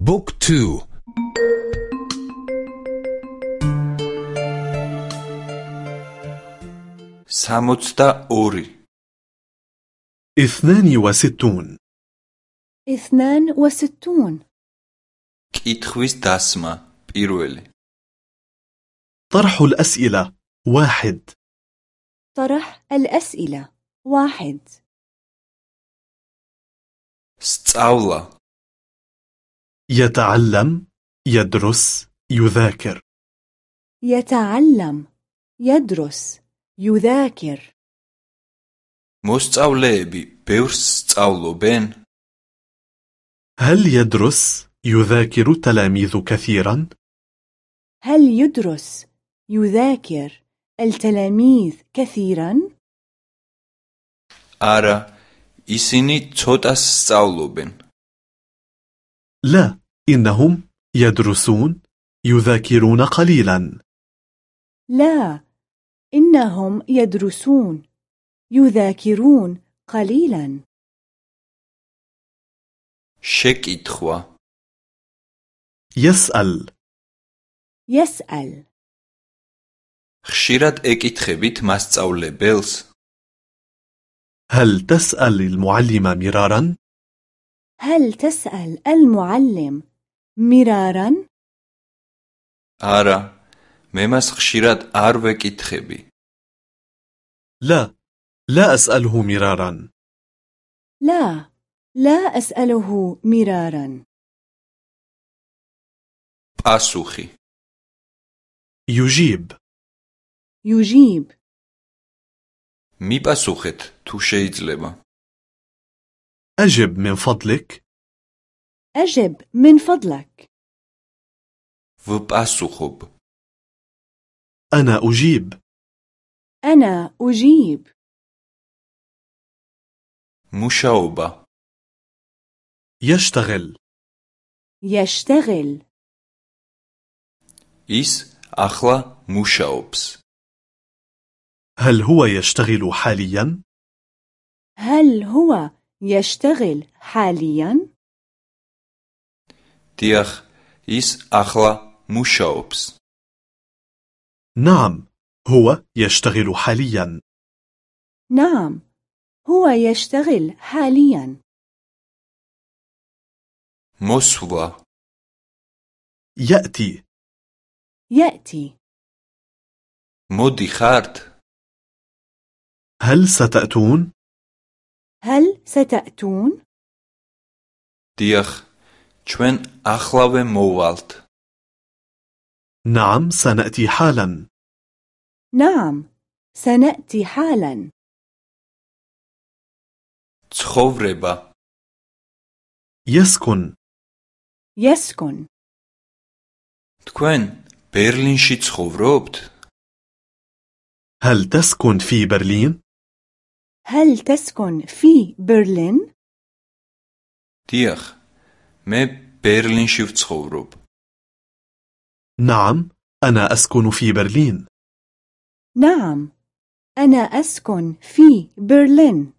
book two. სამოცდაორი اثنان وستون. اثنان وستون. კითხვის დასმა პირველი طرح الأسئلة واحد. طرح الأسئلة واحد. ستاولا. يتعلم يدرس يذاكر يتعلم يدرس يذاكر მოსწავლეები ბევრს სწავლობენ هل يدرس يذاكر التلاميذ كثيرا؟ هل يدرس يذاكر التلاميذ كثيرا؟ არა ისინი ცოტას სწავლობენ لا إنهم يدرسون يذاكرون قليلا لا إنهم يدرسون يذاكرون قليلا შეკითხვა يسأل يسأل ხშირად ეკითხებით მასწავლებელს هل تسأل المعلم مرارا؟ هل تسأل المعلم مرارا؟ არა მე მას ხშირად არ ვეკითხები لا لا أسأله مرارا لا لا أسأله مرارا პასუხი يجيب يجيب მიპასუხეთ თუ შეიძლება أجب من فضلك أجب من فضلك. وبأسخب أنا أجيب. أنا أجيب. مشاوبة يشتغل. يشتغل. إيس أخلا مشاوبس هل هو يشتغل حاليا؟ هل هو يشتغل حاليا؟ დიახ ის ახლა მუშაობს نعم هو يشتغل حاليا نعم هو يشتغل حاليا მოსვლა يأتي يأتي მოდი ხართ هل ستأتون؟ هل ستأتون؟ დიახ ჩვენ ახლავე მოვალთ نعم سنأتي حالا نعم سنأتي حالا ცხოვრება يسكن يسكن თქვენ ბერლინში ცხოვრობთ هل تسكن في برلين؟ هل تسكن في برلين؟ დიახ მე ბერლინში ვცხოვრობ نعم أنا أسكن في برلين نعم أنا أسكن في برلين